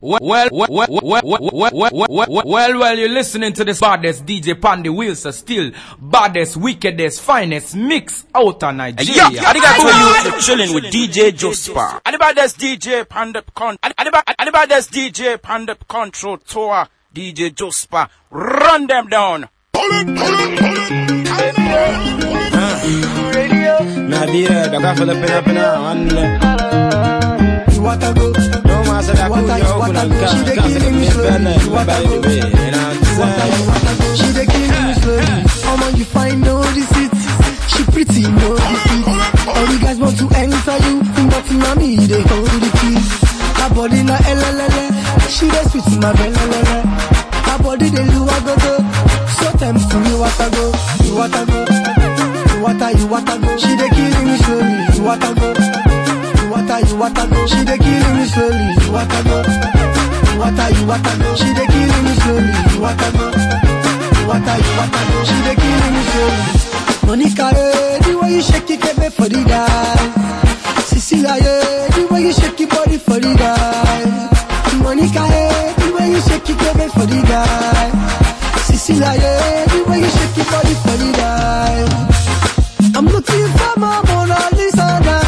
Well, well, well, well, well, well, well, well, well, well, you're listening to this baddest DJ Pandy Wheels are still baddest, wickedest, finest mix out of Nigeria. Yo, I think I you, you're chilling with DJ Jospa. Anybody that's DJ Panda Con, anybody, anybody that's DJ Panda Control Tour, DJ Jospa, run them down. Nadia, the guy for the pin up and one. What a go commence à la couille au bout d'un cas Quand c'est comme une peine, my baby, and I'm saying She the killing slowly, oh man you find all this She pretty, no defeat All the guys want to enter you, nothing on me, they hold the keys Her body na elelele, she dey sweet my belelele. Her body dey do a go go, so tempting me what I go, you what I go. You what I, you what I go, she the killing slowly, you what I go. I, you I go. She dey kill me slowly, you what I go. You what I, you what I go. She dey kill me slowly, you what I go. You what I, you what I go. She dey kill me slowly. Monica, eh, the way you shake it, baby, for the guy. Cecilia, eh, the way you shake your body for the guy. Monica, eh, the way you shake it, baby, for the guy. Cecilia, eh, the way you shake your body for the guy. I'm looking for my Mona Lisa now,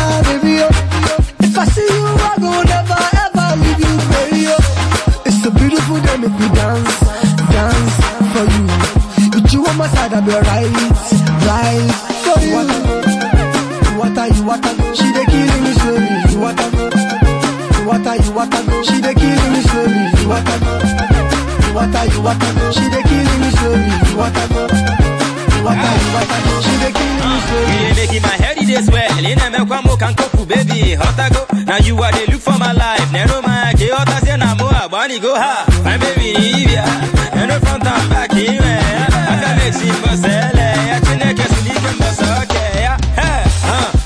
make me dance, dance for you. With you on my side, I'll be right, right for you. What are you, what are you? She dey killing me slowly. You what are you? What are you, what are? She dey killing me slowly. You what are you? What are you, what are? She dey killing me slowly. You what are you? What are you, what are? She dey killing me slowly. You making my head this well. In a mekwamo can cook, baby. Hot I go. Now you are the look for my life. Nero my aligoha my baby Libya eno front and back iwe aka na-esi mbọ sele ya chineke siri ike mbọ sọke ya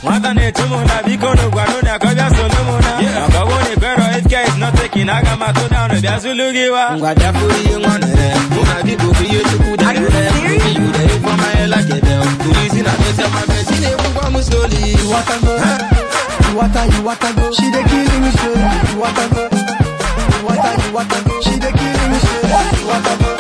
nwata na-eche mụ na biko na ogwano na akọbịa solo mụ na to na ikwero if care is not taking aga m atụ down bịa zulu gị wa ngwa bịakwuru ihe nwa nere mụ I'm bụ ihe chukwu debere ndị yude ịkpọmanyela kebe kuru isi na besi ọma besi na-egbu gwa m slowly. Watago wata you watago she dey kill me slow you watago what I do, what I do. She the killing me. the I do, what I do.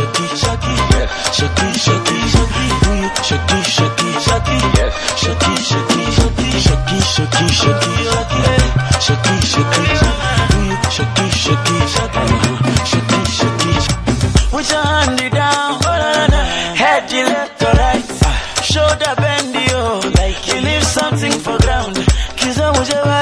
shake it, shake it, yeah. Shake it, shake it, shake it. Do you shake it, shake it, shake it, yeah. Shake it, shake it, shake it. Shake it, shake it, shake it, shake it. Shake it, shake it, do you shake it, shake it, shake it. Shake it, shake it. Put your hand down, oh, na, na. head to left or right, shoulder bend, yo. Like you leave something for ground. Kiss on whichever.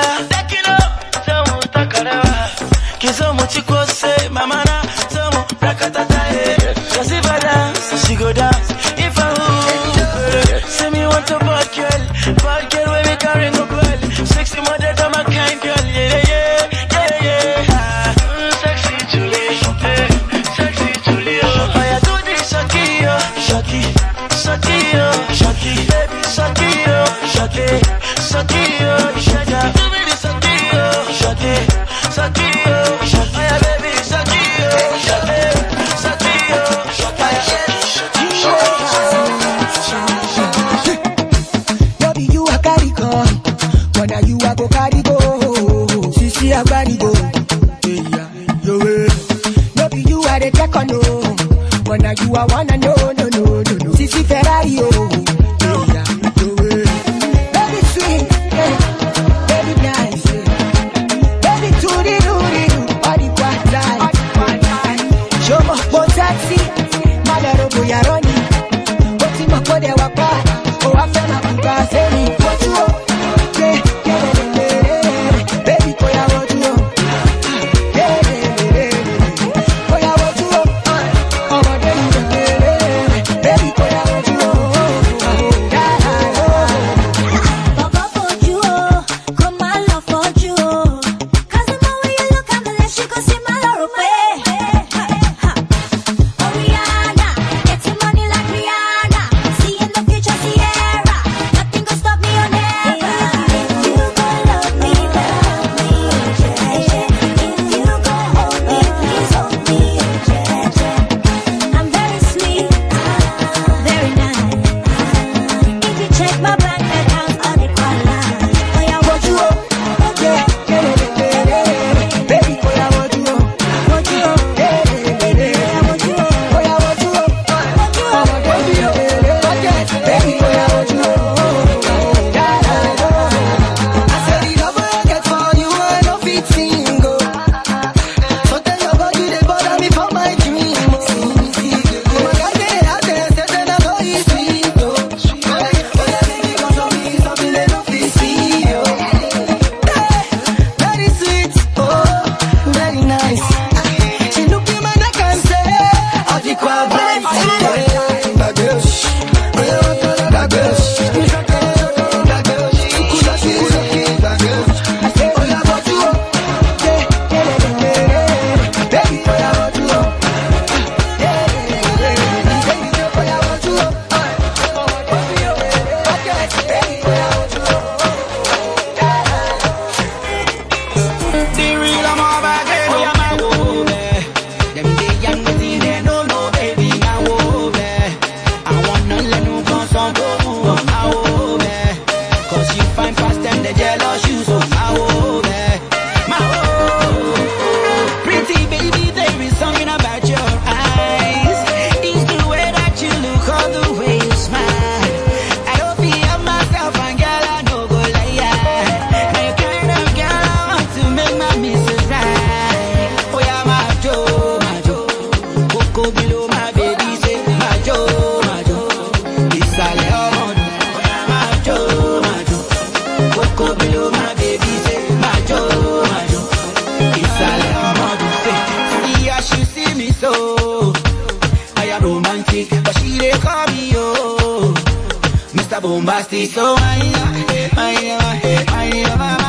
bombastizo. Ay, ay, ay, ay, ay, ay,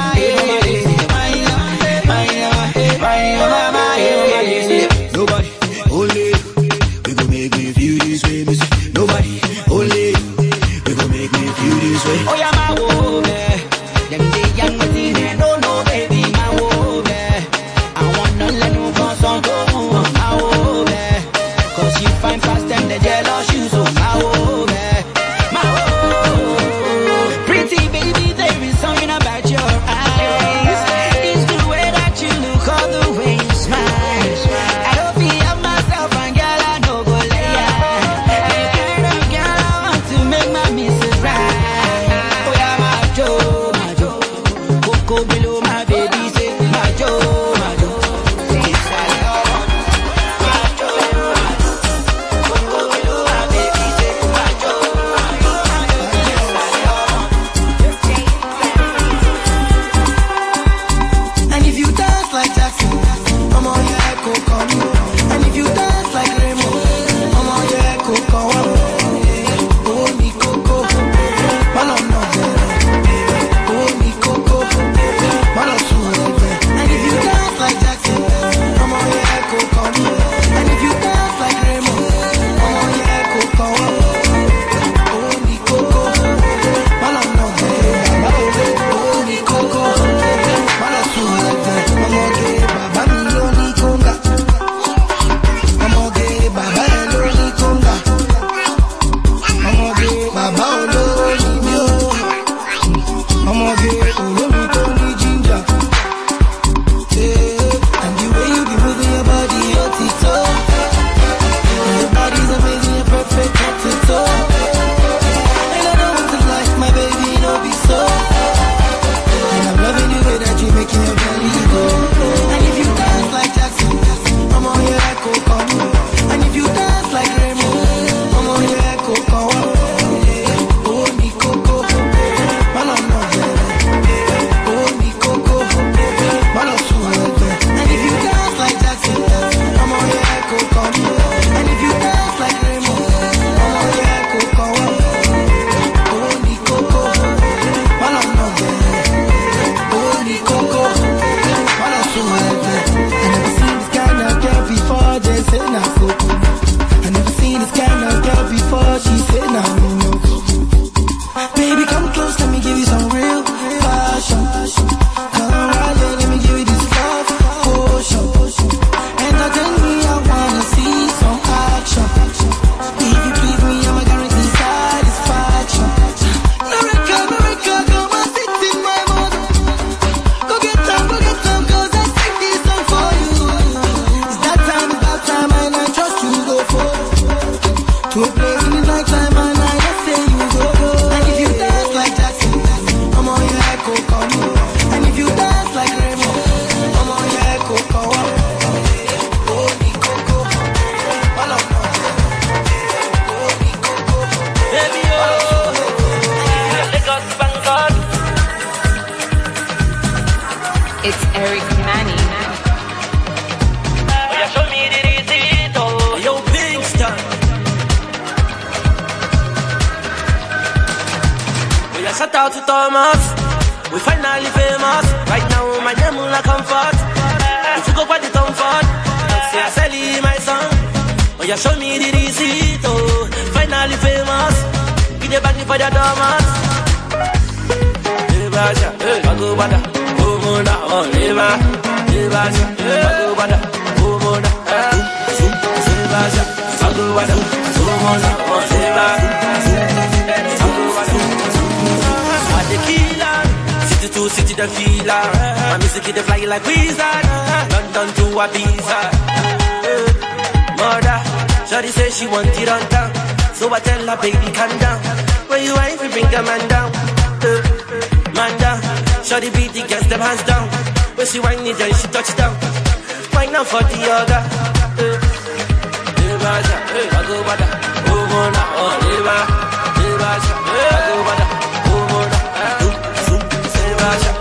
The feel. My music it fly like wizard. London to Ibiza. Mother, Shawty say she want it on down. So I tell her, baby, calm down. When you wife, you bring a man down. Uh, man down. Shawty beat the girls, them hands down. When she whine it, then she touch down. Why now for the other? Uh, I go bada, oh, oh, oh, oh, oh, oh, oh, oh,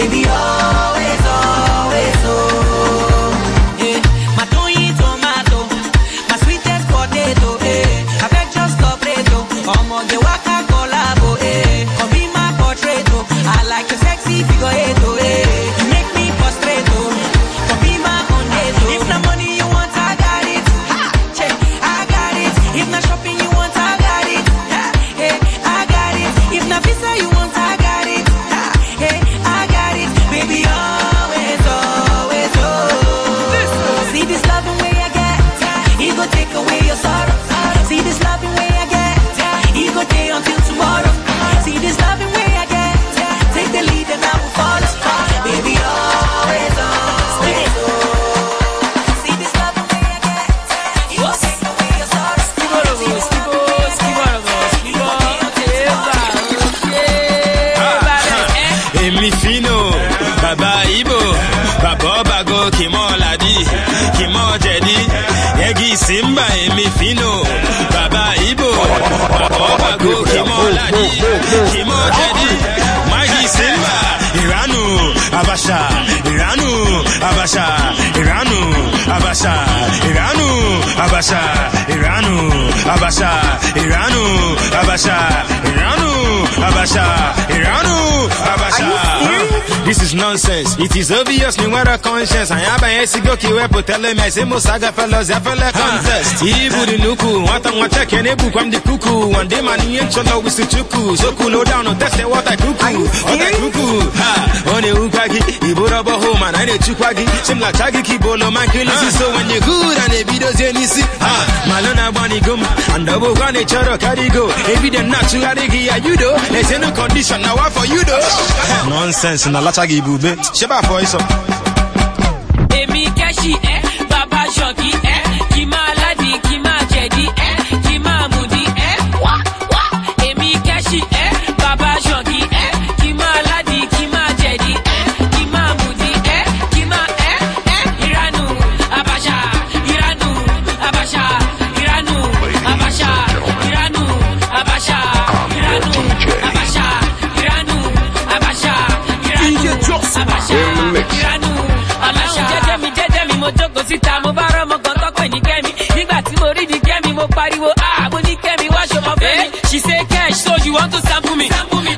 baby, all Okay. Abasa, Iranu, Abasa, Iranu, Abasa, Iranu, Abasa, Iranu, Abasa. This is nonsense. It is obvious. obviously wear a conscience. I am a sigo kiwepo tele me se musaga fellows ya fella contest. Ibu di nuku, wata wata kene bu kwam di kuku. One day mani encholo wisi chuku. Soku no down no test wata kuku. Wata kuku. Ha, one ukagi. Ibu robo ho I ne chukwagi. Simla chagi ki bolo man. So when you good and it be those yenis isi ha. Malona gbani gum and double gbani choro carry go. Ebi dem na tugharị gị ya yudo. There's no condition na wa for yudo nonsense na lacha gị ibube ṣeba afọ ịsọ Emi kẹ́sì eh, Baba ṣọ̀kì eh. Síta mo bá rọ́mọ kan tọ́pẹ̀ ní kẹ́mi. Nígbà tí mo rí ní kẹ́mi mo pariwo ah mo ní kẹ́mi wá ṣọmọ fẹ́ mi. she say cash so you want to sample me?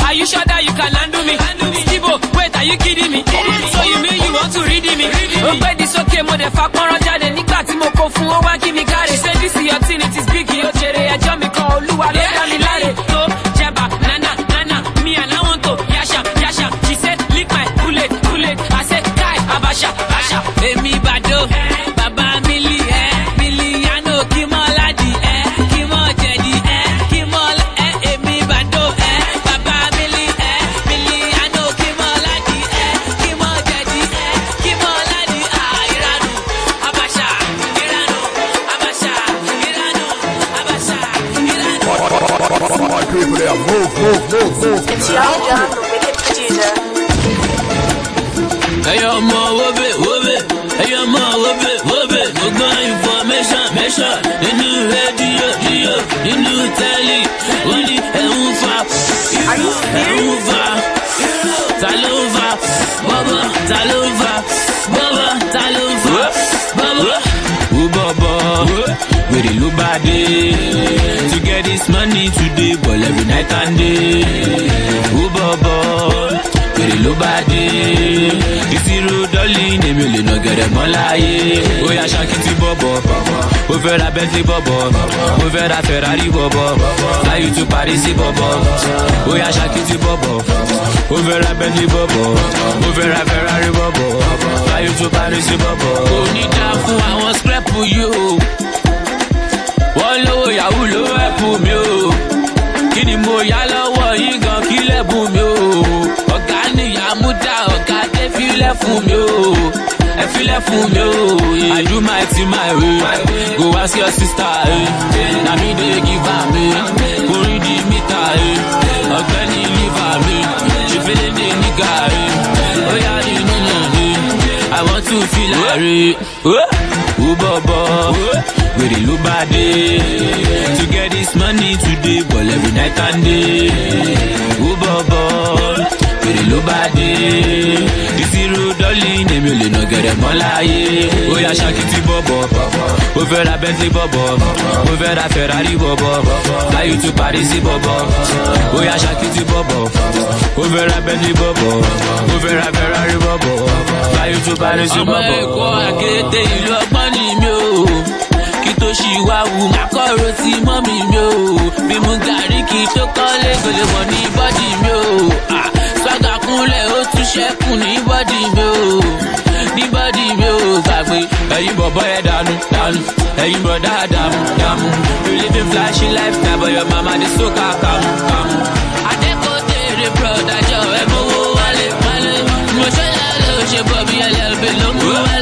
Are you sure that you can handle me? Stibo wait are you kidding me? So you mean you want to read me. ó gbé di sókè mo dẹ̀ fa pọ́nrán jáde. Nígbà tí mo kó fún ó wá kí mi káre. she say this is your thing it is big ó jèrè. Ẹjọ́ mi kan olúwa ló dá mi láre. tó jẹba nana nana me and I want to yasha yasha. She say lick my bullet bullet ẹyọ ọmọ wóbè wóbè ẹyọ ọmọ wóbè wóbè gbogbo information mẹ́sàn nínú rédíò díò nínú tẹ́lì wọ́n ní ẹ̀hún fa ẹ̀hún fa ta ló ń fa bọ́bọ́ ta ló ń fa bọ́bọ́ wèrè ló bá dé. To get this money today ball every night and day. Who bọ̀bọ̀ wèrè ló bá dé. Ìṣirò dọ́lì èmi ò lè nà gẹ̀rẹ̀ mọ́ láyé. Ó yà ṣàkìtì bọ̀bọ̀. Ó fẹ́ ra Bentley bọ̀bọ̀. Ó fẹ́ ra Ferrari bọ̀bọ̀. Láyé tó parí sí bọ̀bọ̀. Ó yà ṣàkìtì bọ̀bọ̀. Ó fẹ́ ra Bentley bọ̀bọ̀. Ó fẹ́ ra Ferrari bọ̀bọ̀. Láyé tó parí sí bọ̀bọ̀. kò ní dá fún àwọn skrepu yìí o wọ́n lówó yahoo ló ẹ̀pù mi o kí ni mo yá lọ́wọ́ yín gan kí lẹ́bùn mi o ọ̀gá nìyá mú dá ọ̀gá dé fílẹ̀ fún mi o ẹ fílẹ̀ fún mi o. I do my thing my way. Go ask your sister. Eh. Na me dey give am. Read the meter. Eh. Ọ̀gbẹ́ni liver mi. Ṣé fẹ́lẹ́ ní nígà. Eh. Ó yá ní nínú mi. I want to feel like. Ó bọ̀bọ̀. Wèrè ló bá dé. To get this money today ball every night and day. Ó bọ̀bọ̀. Wèrè ló bá dé. Ìṣirò dọ́lì èmi ò lè nà gẹ̀rẹ̀ mọ́ láyé. Ó yà ṣàkìtì bọ̀bọ̀. Ó fẹ́ ra Bentley bọ̀bọ̀. Ó fẹ́ ra Ferrari bọ̀bọ̀. Láyé tó parí sí bọ̀bọ̀. Ó yà ṣàkìtì bọ̀bọ̀. Ó fẹ́ ra Bentley bọ̀bọ̀. Ó fẹ́ ra Ferrari bọ̀bọ̀. Láyé tó parí sí ọmọ bọ̀bọ̀. ẹ̀kọ́ àkété ìlú ọgbọ́n ni mi ṣì wá wù. Má kọ́rọ̀ sí mọ́mì mi o. Bí mu gàrí kí tó kọ́lé gbèlè wọ̀ ní bọ́dì mi o. Swaga kúnlẹ̀ ó tún ṣẹ́kù ní bọ́dì mi o. Ní bọ́dì mi o gbàgbé. Ẹ̀yin bọ̀bọ̀ yẹn dànù dànù. Ẹ̀yin bọ̀dá dàmú dàmú. You living flashy life na but your mama dey so kàkàmù kàmù. adékòtèrè broda jọ ẹ mowó wálé wálé. Mo ṣọlá ló ṣe bọ̀ bí ẹlẹ́bí ló wálé.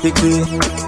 tete, tete,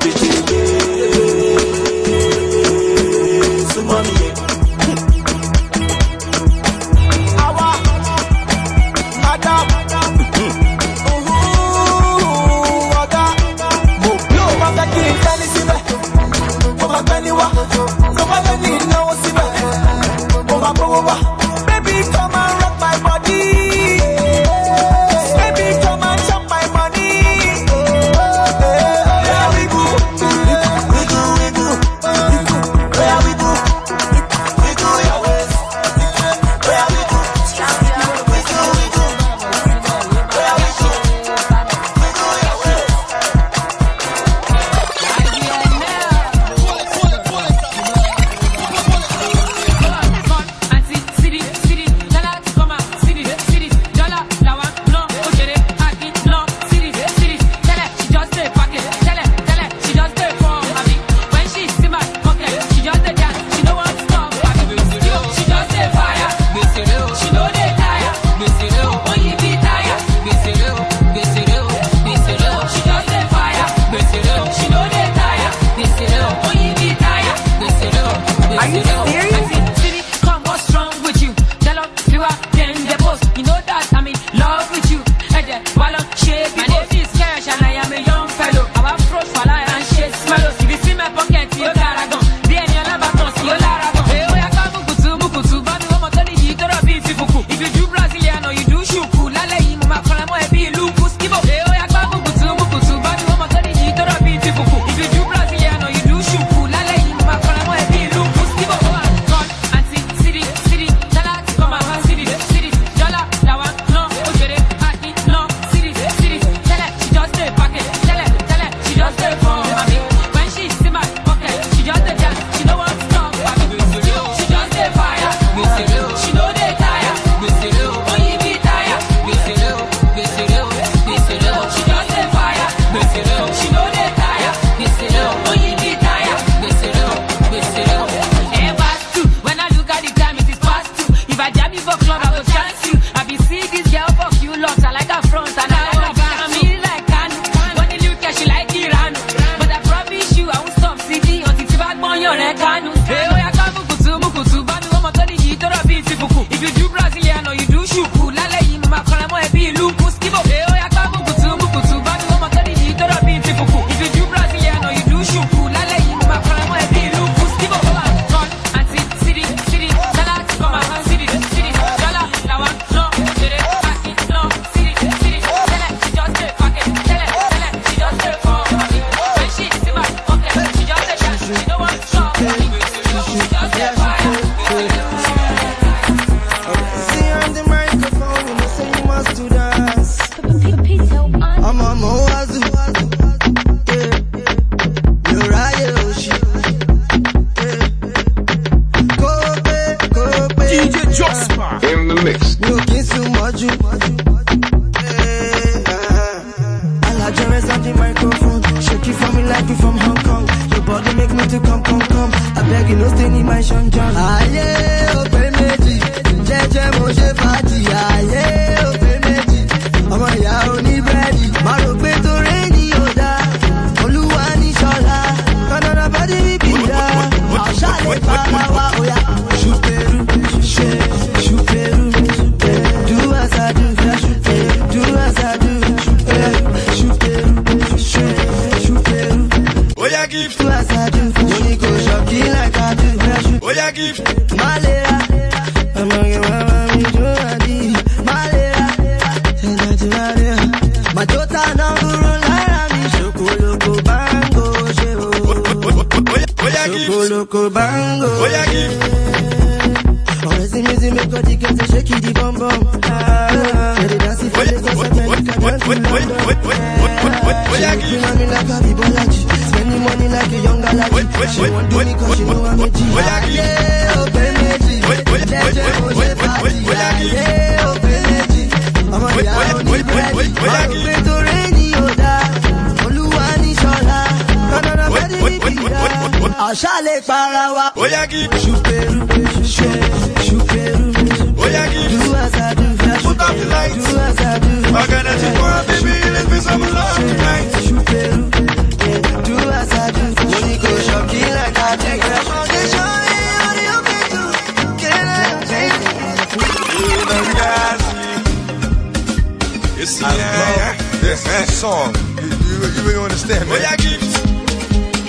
you, you, you understand, man. Oya gift,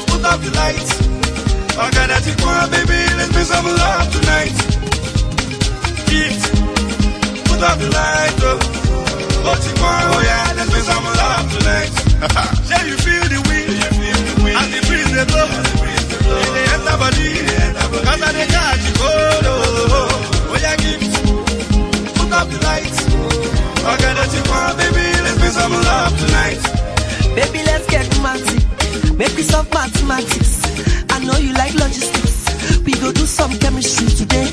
put up the lights. I got that you want, baby. Let's make some love tonight. Gift, put up the lights. Oh, you want? Oh yeah, let's make some love tonight. yeah, you feel the wind, you feel the wind. And the breeze they blow, it dey enter body. Cause I dey catch you cold. Oh, oh, oh yeah, gift, put up the lights. I got that you want, baby. Let's make some love tonight. Baby, let's get romantic. Make we solve mathematics. I know you like logistics. We go do some chemistry today.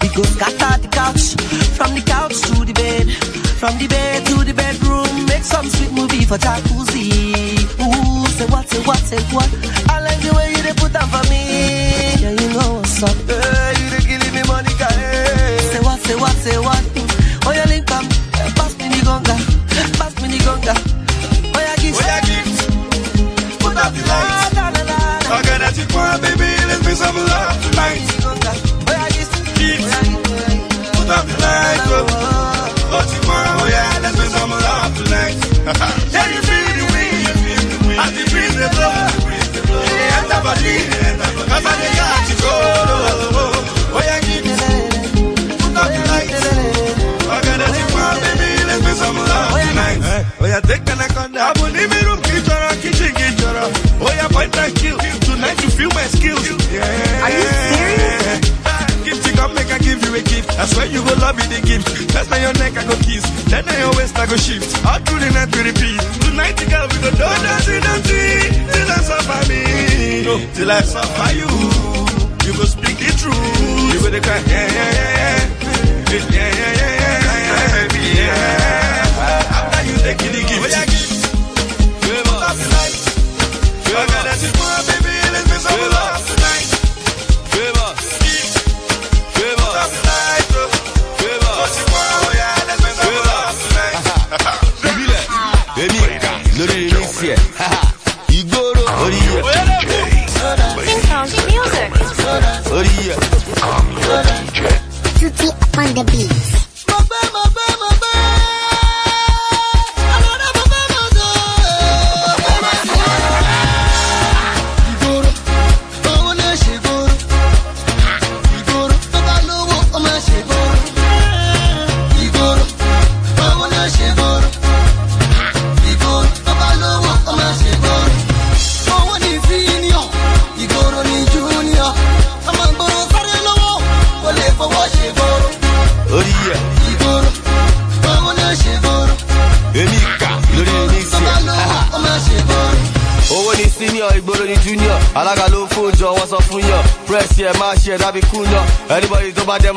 We go scatter the couch. From the couch to the bed. From the bed to the bedroom. Make some sweet movie for jacuzzi. Ooh, say what, say what, say what. I like the way you they put on for me. Yeah, you know what's up. Hey, you they giving me money, guy. Say what, say what, say what. Oh, you link up. Pass me the gonga. Put up the lights. I got that you want, baby. Let's make some love tonight. Put up the lights. Oh, what you want? Oh yeah, let's make some love tonight. yeah, you feel the wind, and the breeze they blow. It dey enter body, cause I dey catch you cold. Oh, yeah, gift, put up the lights. I got that you want, baby. Let's make some love tonight. Oh yeah, take skills. Yeah. Are you serious? Gift, you come make I give you a gift. I swear you go love me the gift. First on your neck I go kiss, then on your waist I go shift. All through the night we repeat. Tonight girl we go do dirty, dirty till I suffer me. No, till I suffer you. You go speak the truth. You go the cry, yeah, yeah, yeah, yeah. Yeah, yeah, yeah, yeah, yeah. After you take the remix yẹ ìgboro orí yẹ orí yẹ. Tutti upon the beat. should I be cool now? Anybody talk about them,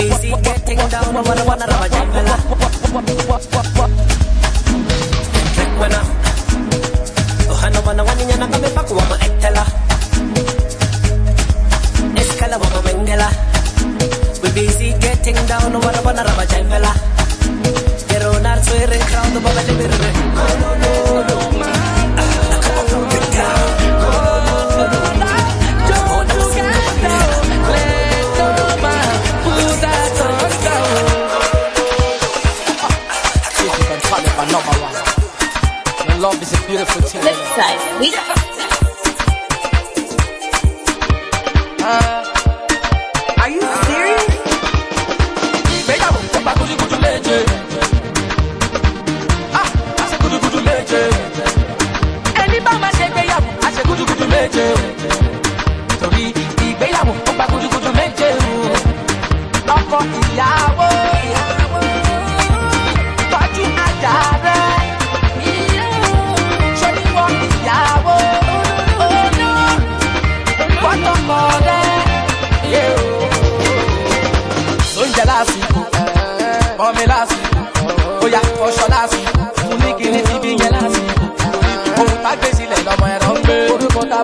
busy getting down. Wanna wanna rub a jangala. We got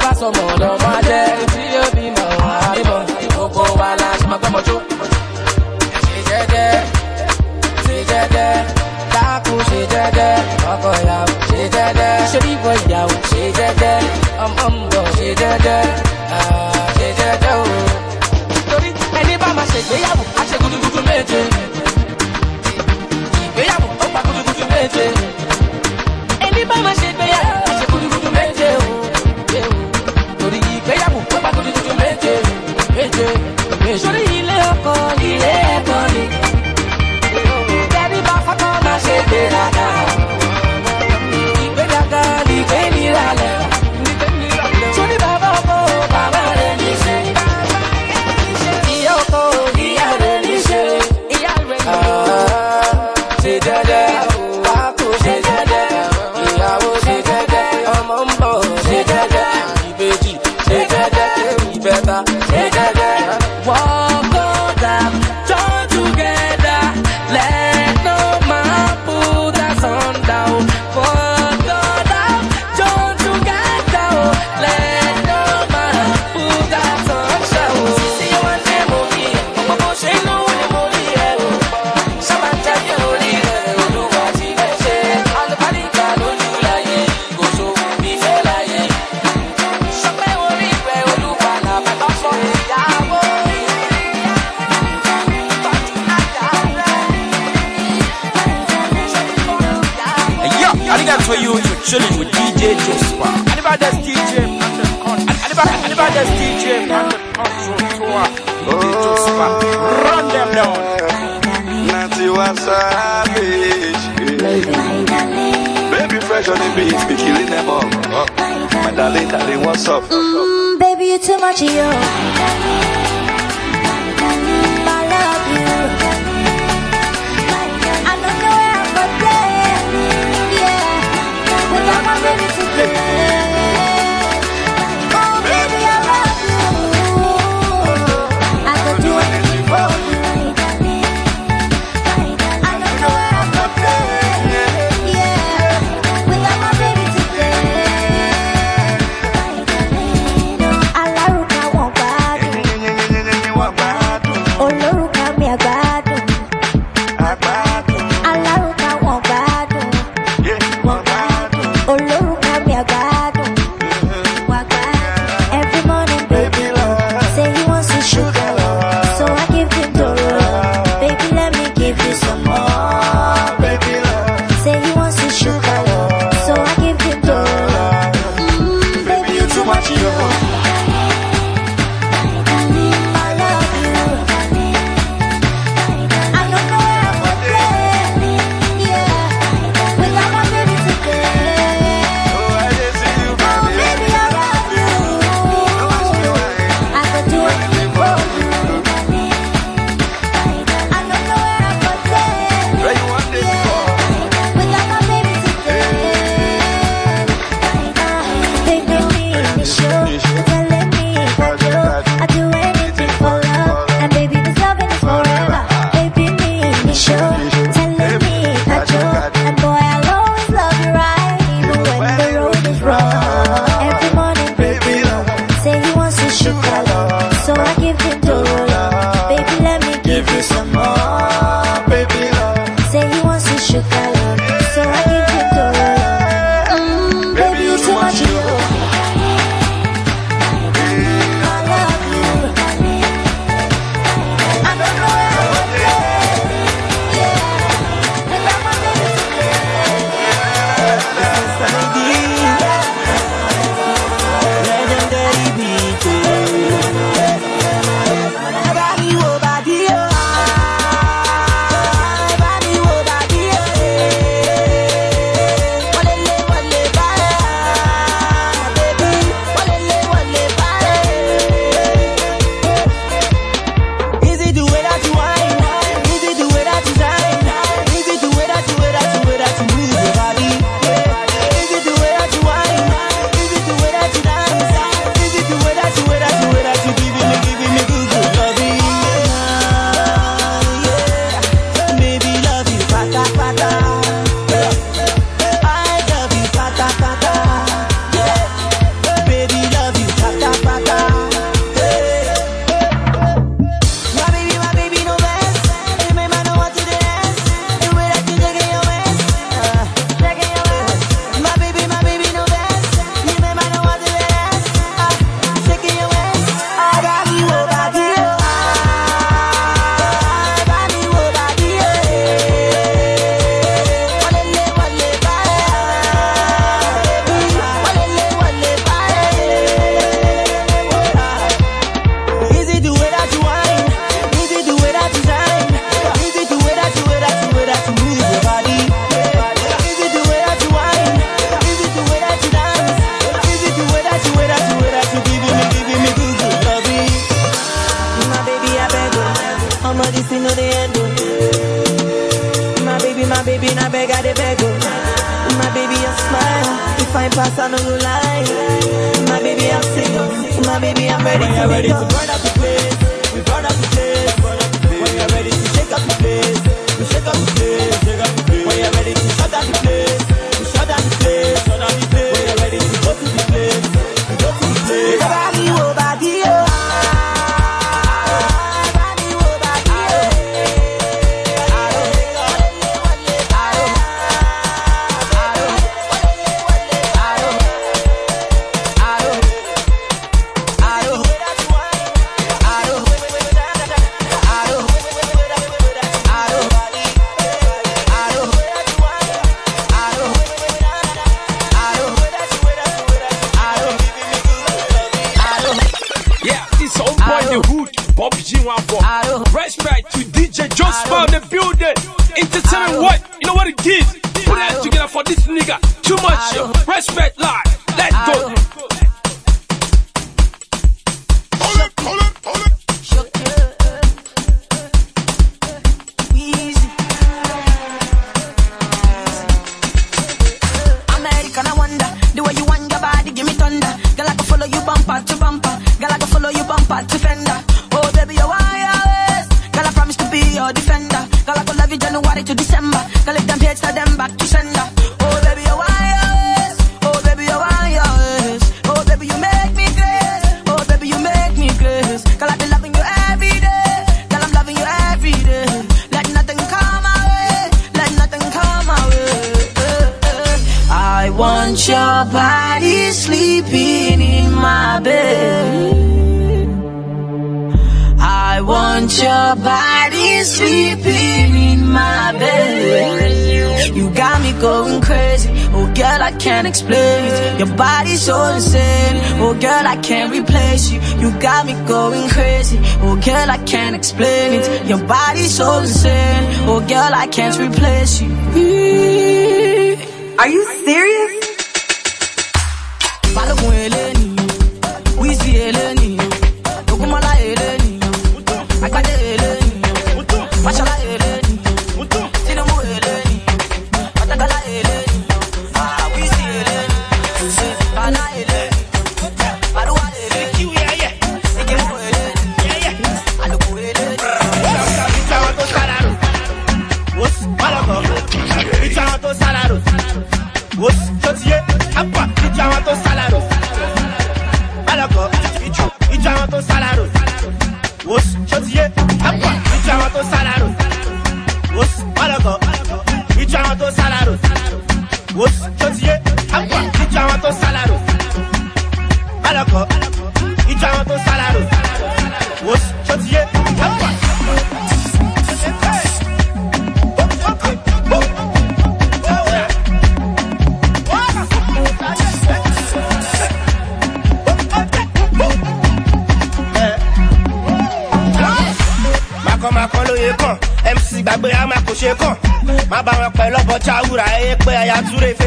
bá sọmọ lọ́mọ jẹ́ tí yóò bí mọ̀ àrímọ̀ gbogbo wa la ṣe máa gbọ́mọ̀ jó. ṣe jẹ́jẹ́ ṣe jẹ́jẹ́ dákun ṣe jẹ́jẹ́ ọkọ ìyàwó ṣe jẹ́jẹ́ ṣe bíbọ ìyàwó ṣe jẹ́jẹ́ ọmọ ń ṣe jẹ́jẹ́. Baby, you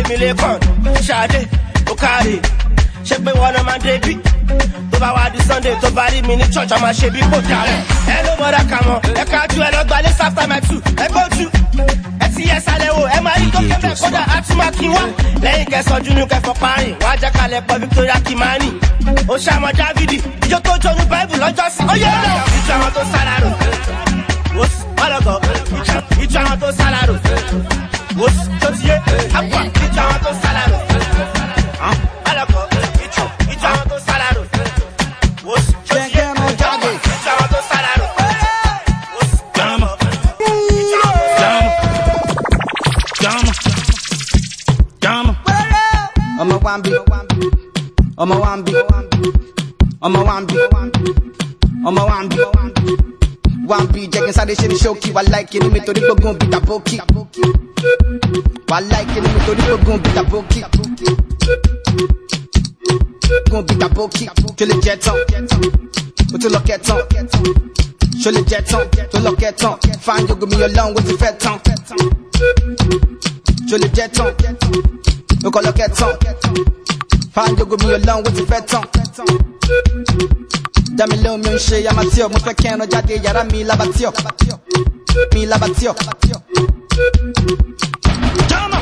àyàtúrẹ fẹmílẹ kàn ṣáde ó káre. Ṣé pé wọn náà máa débi tó bá wá di sunday tó bá rí mi ní church ọmọ ṣe bí kò dára. Ẹ ló mọdà kà mọ ẹ ká ju ẹ lọ gba ní sáfà máa tù ẹ gbójú ẹ ti yẹ sálẹ wo ẹ máa rí tó kẹfẹ kódà á tún máa kí wá. Lẹyìn kẹsànjú ní kẹfọ parí. Wọn á jẹ kalẹ pọ victoria kimani. Ó ṣàmọ dávidi ìjọ tó jọnu báìbù lọjọ sí ó yẹ lọ. Ìjọ àwọn tó sára rò ṣe ní ṣókí wà láìkí ní mi torí gbógun bí tàbókì wà láìkí ní mi torí gbógun bí tàbókì gbógun bí tàbókì tó lè jẹ tán. O tún lọ kẹ tán. Ṣó lè jẹ tán tó lọ kẹ tán. Fáwọn yogo mi ọlọ́run ó ti fẹ́ tán. Ṣó lè jẹ tán. O kọ lọ kẹ tán. Fáwọn yogo mi ọlọ́run ó ti fẹ́ tán. Dami lóhun mi ń ṣe yamatí ọ mo fẹ́ kẹran jáde yàrá mi labatí ọ mi lavazio Giorno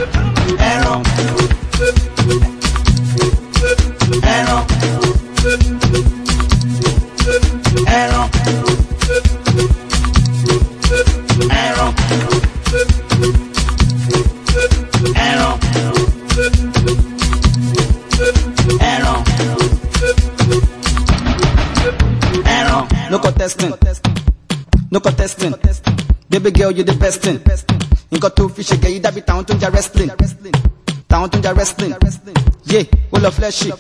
Eh no Eh no Eh no Eh no Eh no Eh no Eh no No contesting No contesting baby girl you the best thing. Nǹkan tó fi ṣe gẹ̀yí dàbí tàwọn tó ń ja wrestling. Tàwọn tó ń ja wrestling. Yé ó lọ flẹ́ṣì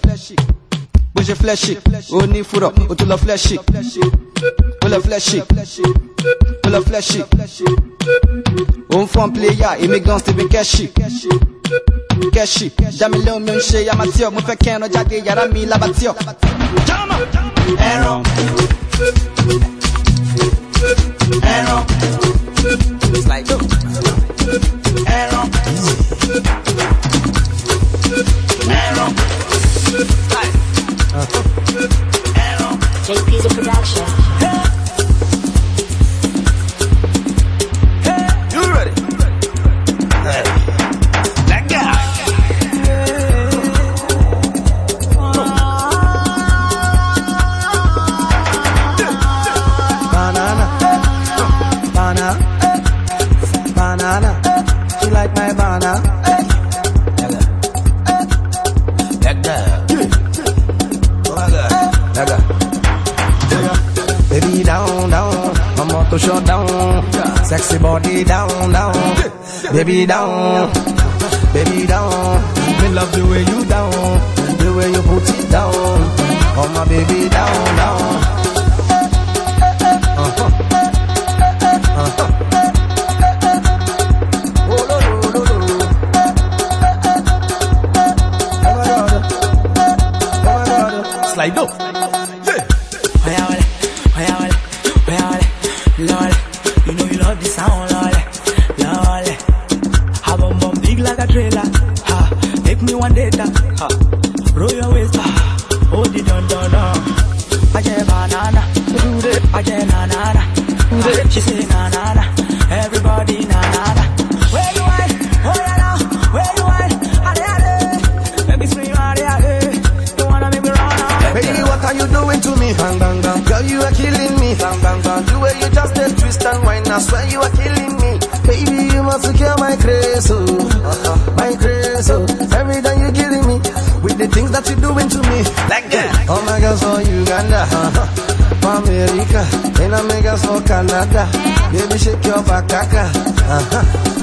bó ṣe flẹ́ṣì ó ní fúrọ̀ ó tún lọ flẹ́ṣì ó lọ flẹ́ṣì ó lọ flẹ́ṣì ó ń fọ́n pléyà èmi gan stephen kẹ́ṣì jámi lé omi ń ṣe yamatí ọ mo fẹ́ kẹ́ran jáde yàrá mi labatí ọ. ẹran It's like, Aaron. Aaron. Aaron. Aaron. Production. start to shut down. Sexy body down, down. Baby down, baby down. Me love the way you down, the way you put it down. Oh my baby down, down.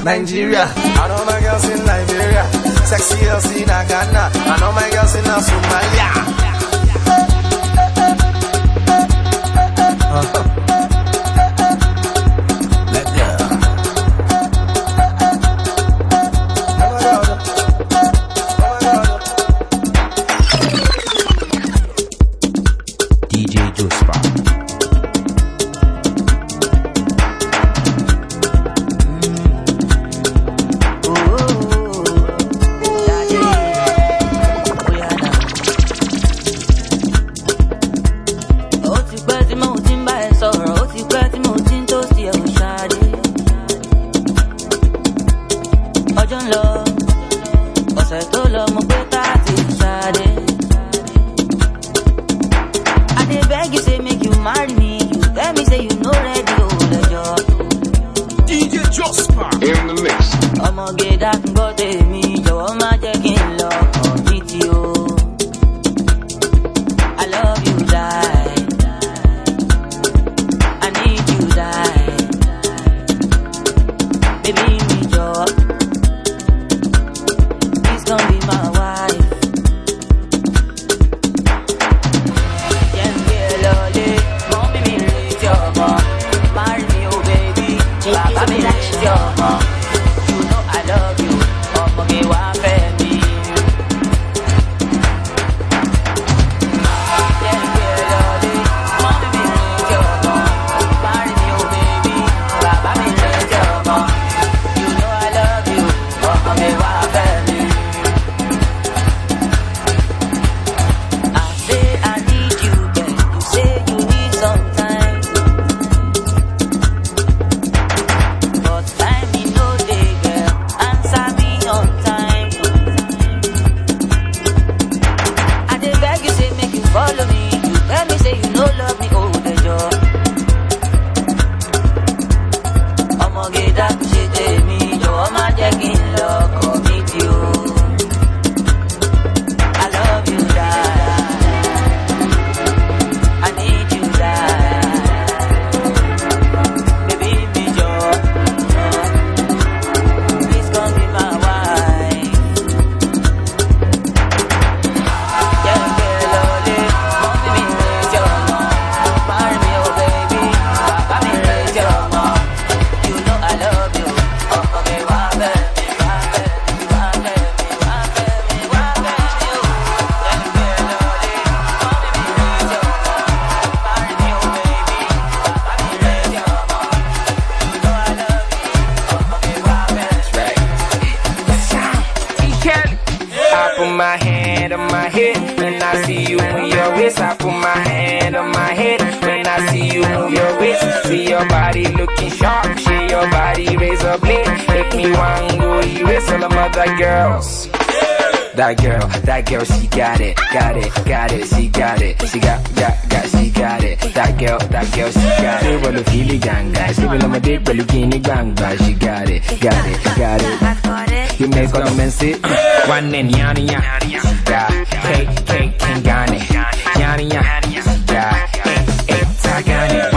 Nigeria. I know my girls in Nigeria. Sexy girls in Ghana. I know my girls in Somalia. Go erase all the other girls. That girl, that girl, she got it, got it, got it, she got it, she got, got, got, she got it. That girl, that girl, she got it. She will feel it, ganga. She will my dick, but looking it, ganga. She got it, got it, got it. You make all the men sit. One in yani ya, yeah. Cake, cake, kingani, yani ya, yeah. Eh, eh, tagani.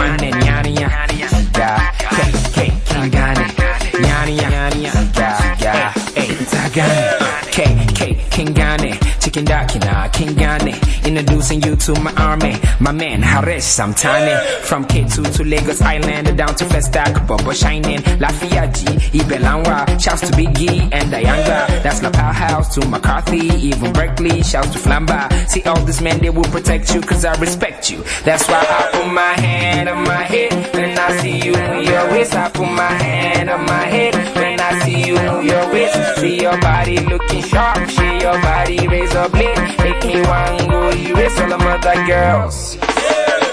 Eh, tagani. Cake, cake, kingani, chicken dakina, kingani. Introducing you to my army, my man Harish, tiny. From K2 to Lagos Island, down to Festac, Bobo Shining, Lafiaji, Ibelanwa. Shouts to Biggie and Dianga. That's my powerhouse to McCarthy, even Berkeley. Shouts to Flamba. See all these men, they will protect you, cause I respect you. That's why I put my hand on my head when I see you move your waist. I put my hand on my head you move your waist. See your body looking sharp, see your body razor blade. Make me want go erase all the other girls.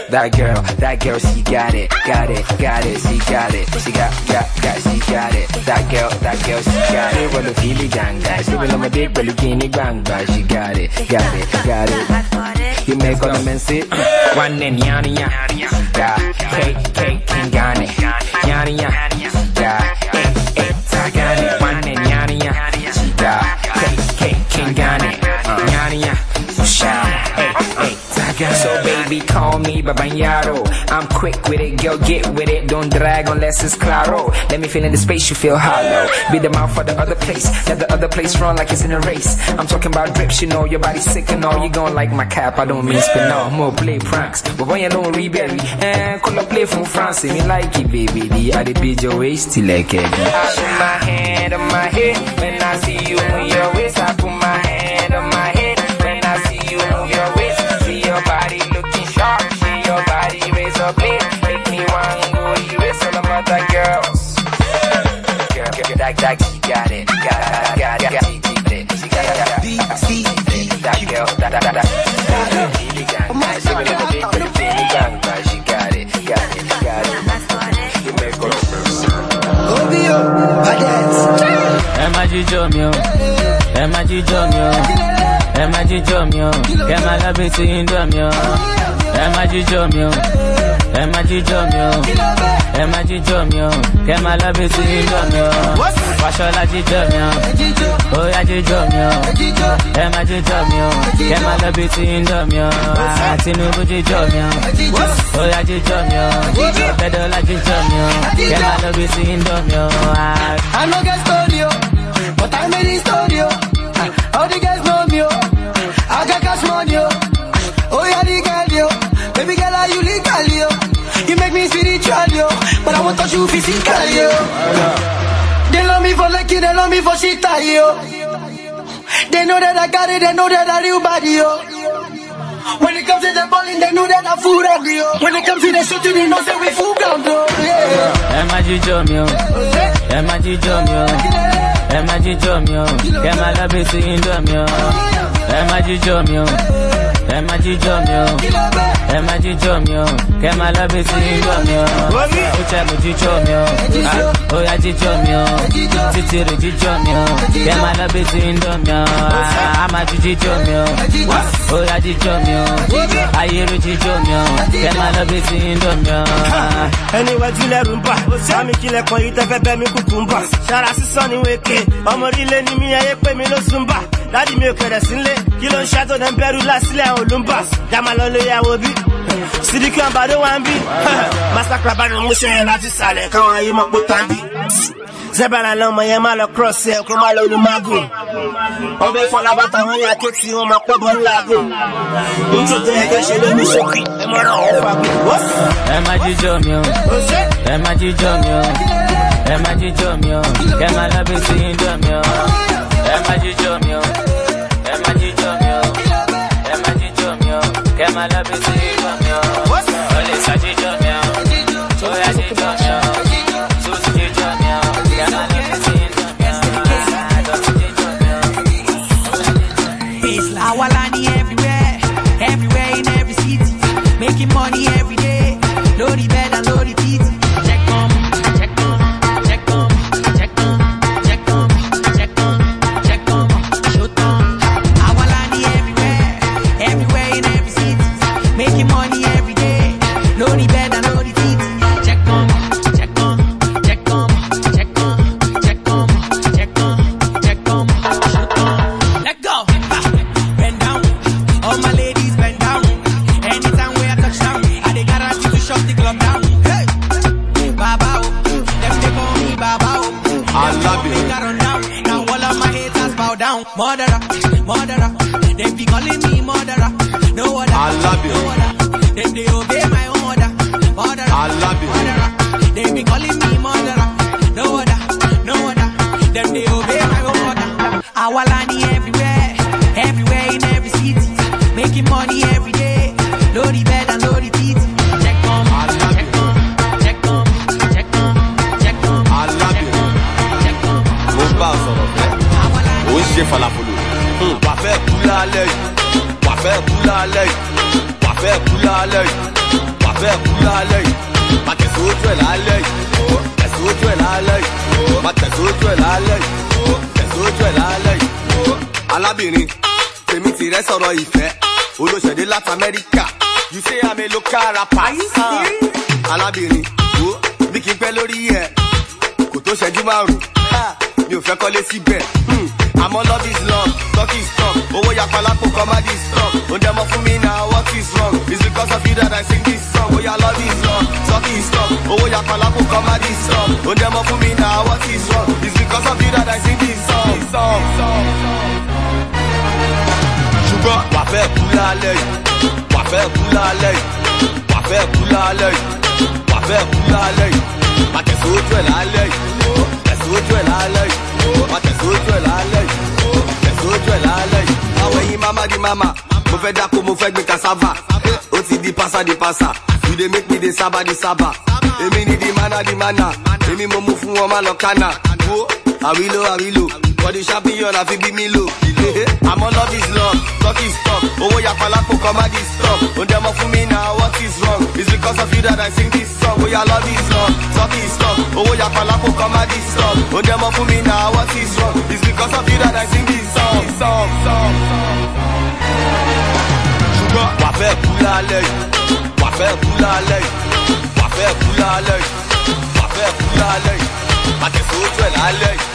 That girl, that girl, she got it, got it, got it, she got it, she got, got, got, she got it. That girl, that girl, she got it. Well, feel it, ganga. She will on my dick, but looking it, ganga. She got it, got it, got it. You make all the men sit. One in yani ya, yeah. Cake, cake, kingani, yani ya, So baby, call me Babanyaro. I'm quick with it, girl, get with it. Don't drag unless it's claro. Let me feel in the space, you feel hollow. Be the mouth for the other place. Let the other place run like it's in a race. I'm talking about drips, you know, your body's sick and all. You gon' like my cap, I don't mean spin no more play pranks. But when you don't eh, call up play from France. Me like it, baby. The did beat your waist till like it. I put my hand on my head when I see you move your waist. I put my hand on my razor blade. Make me want go erase all the other girls. Girl, girl, that, that, she got it, got it, got it, got it, she got it, she got it, got it. That girl, that, that, that, that. Really got it. She really got it, really, really got it. She got it, got it, got it. You make all Obio, Badets. ẹ má jíjọ mi o ẹ má jíjọ mi o ẹ má jíjọ mi o kẹ má lábẹ́ tí ń dọ̀ mi o ẹ má jíjọ mi o ẹ má jíjọ mi o ẹ má jíjọ mi o kẹ má lábẹ́ tí ń dọ̀ mi o fàṣọlá jíjọ mi o óyá jíjọ mi o ẹ má jíjọ mi o kẹ má tí ń dọ̀ mi o tinubu jíjọ mi o óyá jíjọ mi o bẹ́dọ̀lá jíjọ mi o kẹ má tí ń dọ̀ mi o. I no get studio, but I made it studio. All won't touch you physically, yo. They love me for lucky, they love me for shit, yo. They know that I got it, they know that I real body, yo. When it comes to the balling, they know that I fool hungry, yo. When it comes to the shooting, they know that we fool ground, yo. Yeah. ẹ má jíjọ mi o ẹ má jíjọ mi o ẹ má jíjọ mi o kẹ má lábẹ́ sí ń dọ̀ mi o ẹ má jíjọ mi o kẹ má lábẹ́ sí ń dọ̀ mi o. Ó tẹ mo jíjọ mi o. Ó yá jíjọ mi o. Títí rè jíjọ mi o. Kẹ má lábẹ́ sí dọ̀ mi o. Á má ju jíjọ mi o. Ó yá jíjọ mi o. Ayé rè jíjọ mi o. Kẹ má lábẹ́ sí dọ̀ mi o. ẹni wájú lẹ́rù ń bà. Sami kílẹ̀ kan yìí tẹ́fẹ́ bẹ́ mi kúkú ń bà. Ṣara sísọ ni wéke. Ọmọ orílẹ̀ ni mi ayé pé mi ló sùn bà dádì mi ò kẹ̀rẹ̀ sílé kí ló ń tó dẹ̀ ń bẹ̀rù lásìlẹ̀ àwọn olùmbà jàmá lọ lè yàwó bí sídìkì àbádó wa ń bí masakra bá ní múṣẹ́ yẹn láti sàlẹ̀ káwọn ayé mọ̀ pé tàbí zebra lọmọ yẹn má lọ cross ẹ kó má lọ olùmágò ọbẹ̀ fọlábàtà wọn yà ké tí wọn máa pọ̀ bọ́ ńlá gò nítorí ẹgbẹ́ ṣe ló ní ṣókí ẹ mọ̀ náà wọ́n fagbó. ẹ má jíjọ mi o. Ẹ má jíjọ mi o. Ẹ má jíjọ mi o. Kẹ má lábẹ́ sí ń dọ̀ mi o. Ẹ má jíjọ mi o kẹ má lábẹ́ sí ń dọ̀ mi o ó lè sá jíjọ mi o ó yá jíjọ mi alábìnrin tèmi tìrẹ sọ̀rọ̀ ìfẹ́. Olóṣèdè láti amẹ́ríkà. You say i'm a local rapper. Alábìnrin wo bí kì í pẹ́ lórí ẹ̀. Kò tó ṣẹ́jú márùn-ún. Mi ò fẹ́ kọ́lé síbẹ̀. Àmọ́ love is love. Talk is talk. Owó yapa lápò comedy is talk oúnjẹ mọ fún mi na what is wrong? It's because of you that i sing this song. Oya love is love. Talk is talk. Owó yapa lápò comedy is talk oúnjẹ mọ fún mi na what is wrong? It's because of you that i sing this song. song, song. Ṣùgbọ́n wà fẹ́ kú lálẹ́ yìí. Wà fẹ́ kú lálẹ́ yìí. Wà fẹ́ kú lálẹ́ yìí. Wà fẹ́ kú lálẹ́ yìí. Má tẹ̀sí ojú ẹ̀ lálẹ́ yìí. Tẹ̀sí ojú ẹ̀ lálẹ́ yìí. Má tẹ̀sí ojú ẹ̀ lálẹ́ yìí. Tẹ̀sí ojú ẹ̀ lálẹ́ yìí. àwọn ẹyin mama di mama. Mo fẹ́ dáko mo fẹ́ gbé cassava. Ó ti di pasa di pasa. You dey make me dey sábà di sábà. Èmi ni di mana di mana. Èmi mo mú fún wọn má lọ kánà. Wo àwílò body champion àfi bí mi lò àmọ́ love is love talk is talk. Owó yapa lápò comedy stop oúnjẹ mọ fún mi na what is wrong? It's because of you that i sing this song. Oya love is love talk is talk. Owó yapa lápò comedy stop oúnjẹ mọ fún mi na what is wrong? It's because of you that i sing this song. song, song, song. ṣùgbọ́n wà fẹ́ kú lálẹ́ yìí wà fẹ́ kú lálẹ́ yìí wà fẹ́ kú lálẹ́ yìí wà fẹ́ kú lálẹ́ yìí. Má tẹ̀sí ojú ẹ̀ lálẹ́ yìí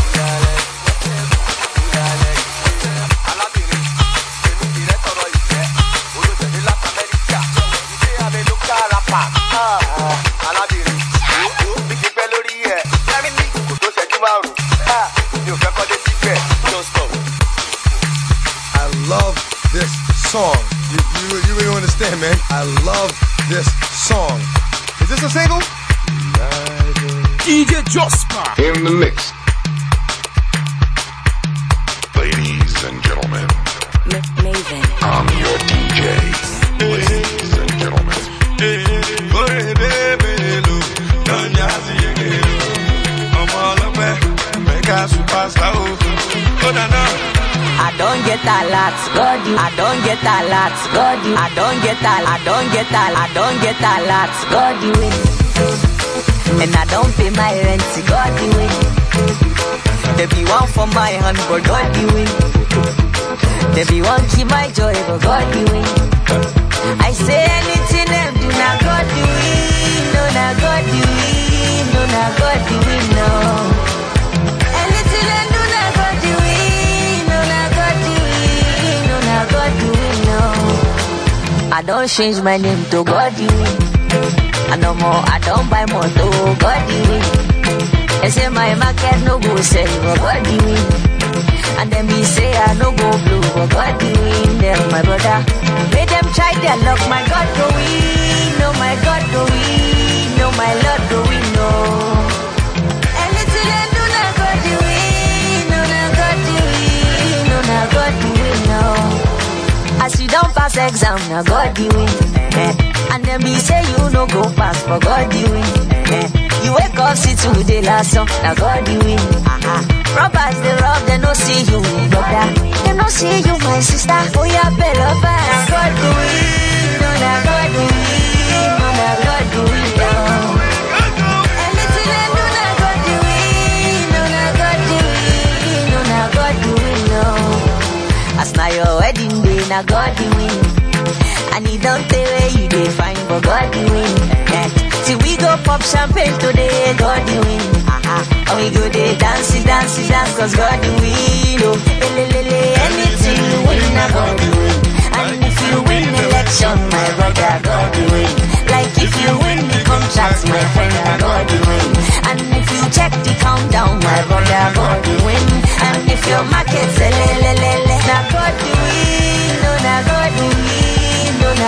song. You, you, you really don't understand, man. I love this song. Is this a single? DJ Jospa. In the mix. Ladies and gentlemen, I'm your DJ. Ladies and gentlemen. I don't get a lot, God. I don't get a lot, God. I don't get a, I don't get a, I don't get a lot, God you. And I don't pay my rent, God you. There be one for my hand, but God you. There be one keep my joy, but God you. I say anything them do not God do it, no not God do it, no not God do it, no. I don't change my name to God you. I no more, I don't buy more to God you. They say my market no go sell, but God you. And then me say I no go blue, but God you them, my brother. Make them try their luck, my God go in, no my God go in, no my Lord go in, no. Anything they do, na God do it, no God do it, no God do don't pass exam, na God do it. Eh. And then me say you no go pass, but God do it. Eh. You wake up, see today last song, na God do it. Uh-huh. Robbers they rob, they no see you, brother. They no see you, my sister. Oh yeah, better pass. God do it, no God do it, no God do it. Na God the win. And he don't tell where you dey find, but God the win. Eh. See we go pop champagne today, God the win. Uh-huh. And we go there dance, dance, dance, cause God the win. Oh, elelele, anything you win, na God the win. And if you win election, my brother, God the win. Like if you win the contract, my friend, na God the win. And if you check the countdown, my brother, God the win. And if your market selelelele, na God the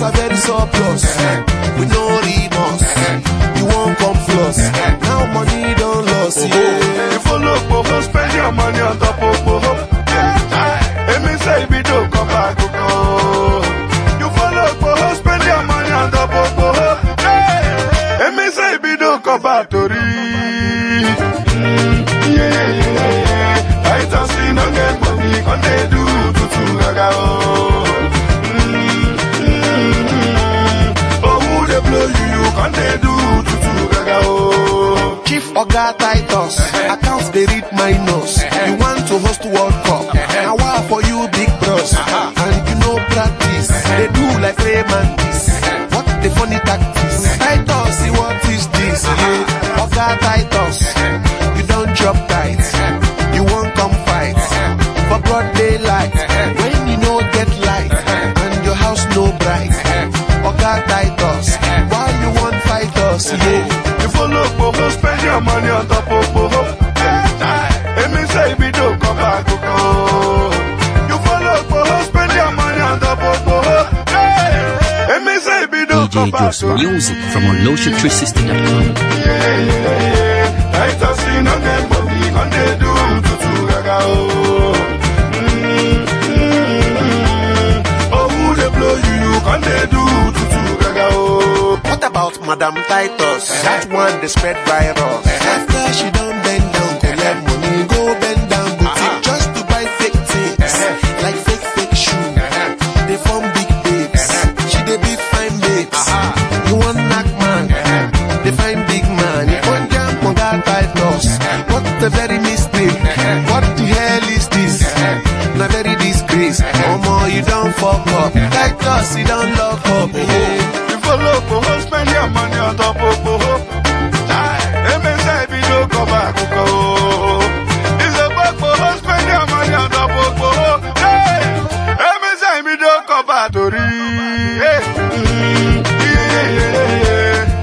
Girls are very surplus. We no remorse. You won't come floss. Now money don't loss. Yeah. If you look for spend your money on top of boho. Let me say, be do come back. You follow for spend your money on top of boho. Let me say, be do come back can they do to to gaga oh. Chief Oga Titus, accounts they read minus. You want to host World Cup. Now for you big bros? And you know practice. They do like Rayman to to gaga oh. What about Madam Titus? That one they spread virus. After she done fuck up. Titus, you don't lock up. Yeah. If you look for spend your money on top of boho. Let me say, be do come back, go. It's a back for spend your money on top of boho. Let me say, be do come back to read. Yeah, yeah, yeah, yeah.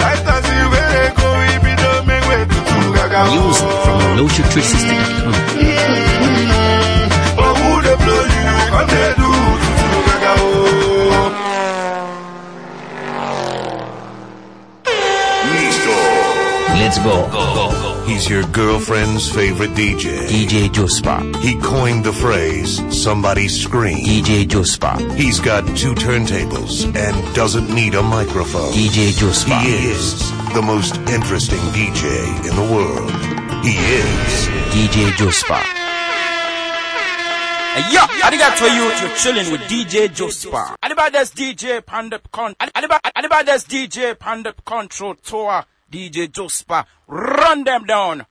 Let's go. He's your girlfriend's favorite DJ. DJ Jospa. He coined the phrase, somebody scream. DJ Jospa. He's got two turntables and doesn't need a microphone. DJ Jospa. He is the most interesting DJ in the world. He is DJ Jospa. Hey, Yo, arigato you, you're chilling with DJ Jospa. Anybody that's DJ Panda Con, anybody, anybody that's DJ Panda Control Tour, DJ Jospa, run them down.